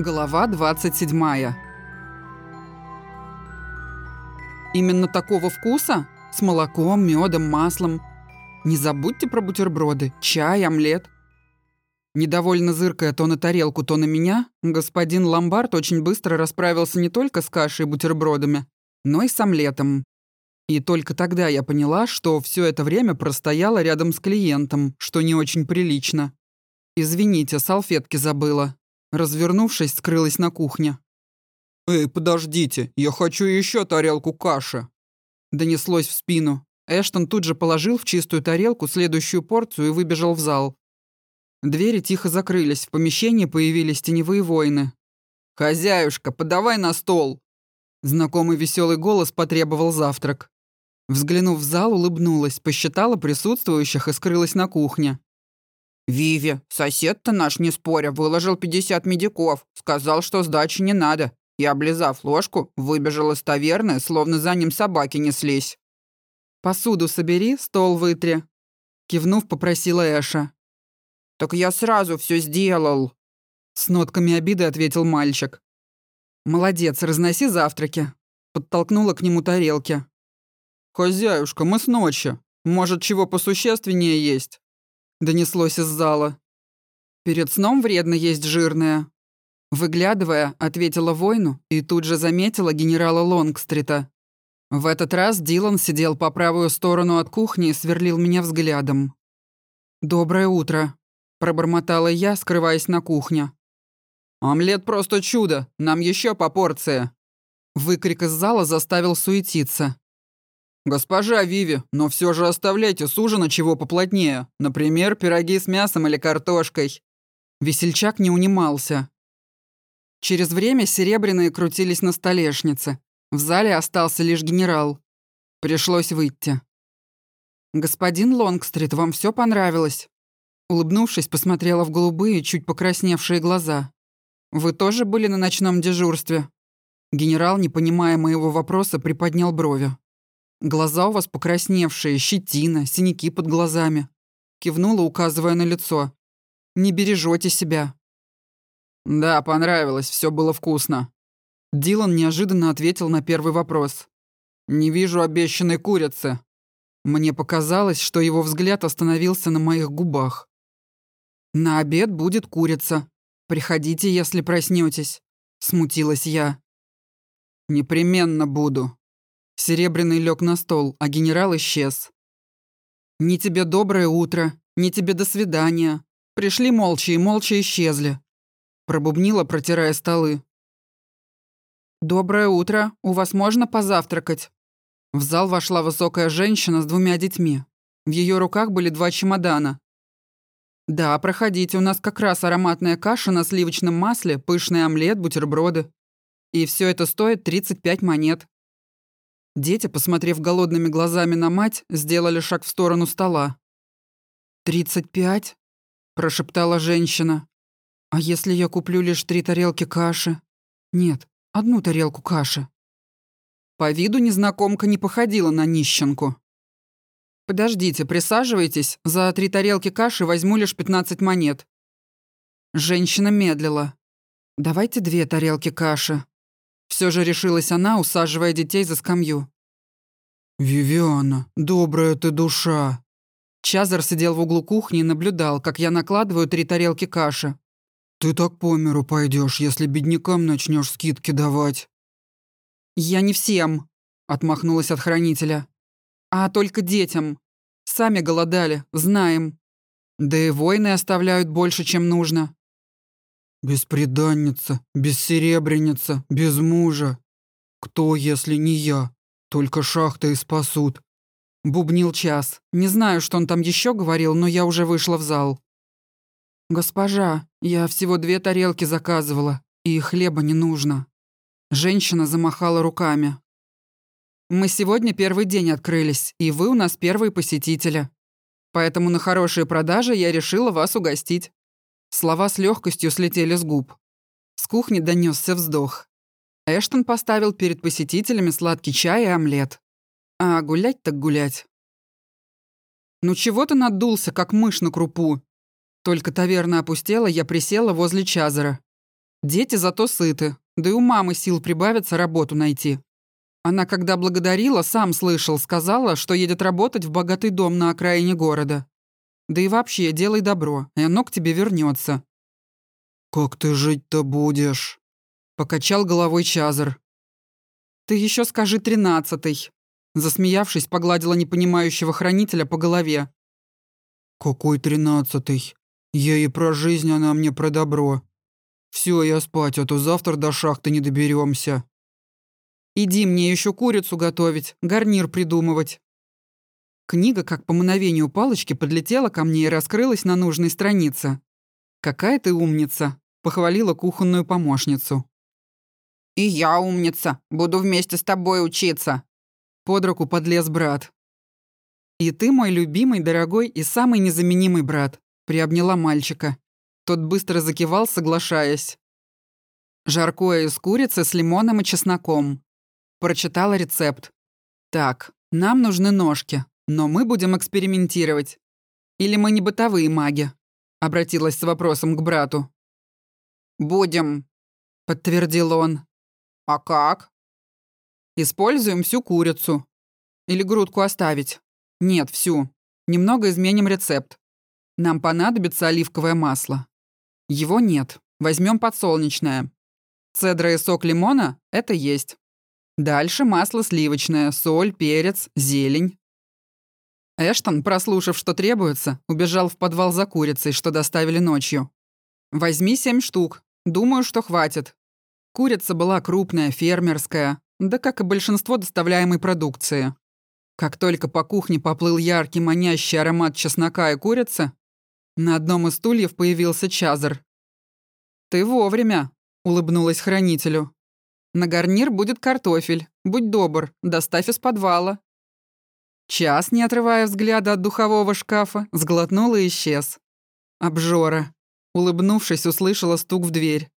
Глава 27. Именно такого вкуса? С молоком, медом, маслом. Не забудьте про бутерброды, чай, омлет. Недовольно зыркая то на тарелку, то на меня, господин Ломбард очень быстро расправился не только с кашей и бутербродами, но и с омлетом. И только тогда я поняла, что все это время простояла рядом с клиентом, что не очень прилично. «Извините, салфетки забыла», Развернувшись, скрылась на кухне. «Эй, подождите, я хочу еще тарелку каши!» Донеслось в спину. Эштон тут же положил в чистую тарелку следующую порцию и выбежал в зал. Двери тихо закрылись, в помещении появились теневые воины. «Хозяюшка, подавай на стол!» Знакомый веселый голос потребовал завтрак. Взглянув в зал, улыбнулась, посчитала присутствующих и скрылась на кухне. «Виви, сосед-то наш, не споря, выложил 50 медиков, сказал, что сдачи не надо, и, облизав ложку, выбежал из таверны, словно за ним собаки неслись». «Посуду собери, стол вытри», — кивнув, попросила Эша. «Так я сразу все сделал», — с нотками обиды ответил мальчик. «Молодец, разноси завтраки», — подтолкнула к нему тарелки. «Хозяюшка, мы с ночи. Может, чего посущественнее есть?» Донеслось из зала. «Перед сном вредно есть жирное». Выглядывая, ответила воину и тут же заметила генерала Лонгстрита. В этот раз Дилан сидел по правую сторону от кухни и сверлил меня взглядом. «Доброе утро», — пробормотала я, скрываясь на кухне. «Омлет просто чудо! Нам еще по порции!» Выкрик из зала заставил суетиться. «Госпожа Виви, но все же оставляйте с ужина чего поплотнее. Например, пироги с мясом или картошкой». Весельчак не унимался. Через время серебряные крутились на столешнице. В зале остался лишь генерал. Пришлось выйти. «Господин Лонгстрит, вам все понравилось?» Улыбнувшись, посмотрела в голубые, чуть покрасневшие глаза. «Вы тоже были на ночном дежурстве?» Генерал, не понимая моего вопроса, приподнял брови. Глаза у вас покрасневшие, щетина, синяки под глазами. Кивнула, указывая на лицо. Не бережете себя. Да, понравилось, все было вкусно. Дилан неожиданно ответил на первый вопрос. Не вижу обещанной курицы. Мне показалось, что его взгляд остановился на моих губах. На обед будет курица. Приходите, если проснетесь. Смутилась я. Непременно буду. Серебряный лег на стол, а генерал исчез. «Ни тебе доброе утро, ни тебе до свидания. Пришли молча и молча исчезли». Пробубнила, протирая столы. «Доброе утро. У вас можно позавтракать?» В зал вошла высокая женщина с двумя детьми. В ее руках были два чемодана. «Да, проходите, у нас как раз ароматная каша на сливочном масле, пышный омлет, бутерброды. И все это стоит 35 монет. Дети, посмотрев голодными глазами на мать, сделали шаг в сторону стола. «Тридцать пять?» – прошептала женщина. «А если я куплю лишь три тарелки каши?» «Нет, одну тарелку каши». По виду незнакомка не походила на нищенку. «Подождите, присаживайтесь, за три тарелки каши возьму лишь пятнадцать монет». Женщина медлила. «Давайте две тарелки каши», все же решилась она, усаживая детей за скамью. «Вивиана, добрая ты душа!» Чазар сидел в углу кухни и наблюдал, как я накладываю три тарелки каши. «Ты так по миру пойдешь, если беднякам начнешь скидки давать». «Я не всем», — отмахнулась от хранителя. «А только детям. Сами голодали, знаем. Да и войны оставляют больше, чем нужно. «Беспреданница, бессеребреница, без мужа. Кто, если не я? Только шахты и спасут». Бубнил час. Не знаю, что он там еще говорил, но я уже вышла в зал. «Госпожа, я всего две тарелки заказывала, и хлеба не нужно». Женщина замахала руками. «Мы сегодня первый день открылись, и вы у нас первые посетители. Поэтому на хорошие продажи я решила вас угостить». Слова с легкостью слетели с губ. С кухни донесся вздох. Эштон поставил перед посетителями сладкий чай и омлет. А гулять так гулять. «Ну чего ты надулся, как мышь на крупу?» Только таверна опустела, я присела возле Чазара. Дети зато сыты, да и у мамы сил прибавится работу найти. Она, когда благодарила, сам слышал, сказала, что едет работать в богатый дом на окраине города. Да и вообще, делай добро, и оно к тебе вернется. «Как ты жить-то будешь?» — покачал головой Чазар. «Ты еще скажи тринадцатый», — засмеявшись, погладила непонимающего хранителя по голове. «Какой тринадцатый? Я и про жизнь, она мне про добро. Все, я спать, а то завтра до шахты не доберемся. Иди мне еще курицу готовить, гарнир придумывать. Книга, как по мановению палочки, подлетела ко мне и раскрылась на нужной странице. «Какая ты умница!» — похвалила кухонную помощницу. «И я умница. Буду вместе с тобой учиться». Под руку подлез брат. «И ты мой любимый, дорогой и самый незаменимый брат», — приобняла мальчика. Тот быстро закивал, соглашаясь. «Жаркое из курицы с лимоном и чесноком». Прочитала рецепт. «Так, нам нужны ножки, но мы будем экспериментировать. Или мы не бытовые маги?» Обратилась с вопросом к брату. «Будем», — подтвердил он. «А как?» «Используем всю курицу. Или грудку оставить. Нет, всю. Немного изменим рецепт. Нам понадобится оливковое масло. Его нет. Возьмем подсолнечное. Цедра и сок лимона – это есть. Дальше масло сливочное, соль, перец, зелень. Эштон, прослушав, что требуется, убежал в подвал за курицей, что доставили ночью. «Возьми семь штук. Думаю, что хватит». Курица была крупная, фермерская, да как и большинство доставляемой продукции. Как только по кухне поплыл яркий манящий аромат чеснока и курицы, на одном из стульев появился Чазар. «Ты вовремя», — улыбнулась хранителю. «На гарнир будет картофель. Будь добр, доставь из подвала». Час, не отрывая взгляда от духового шкафа, сглотнул и исчез. Обжора. Улыбнувшись, услышала стук в дверь.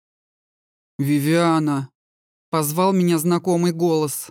«Вивиана!» — позвал меня знакомый голос.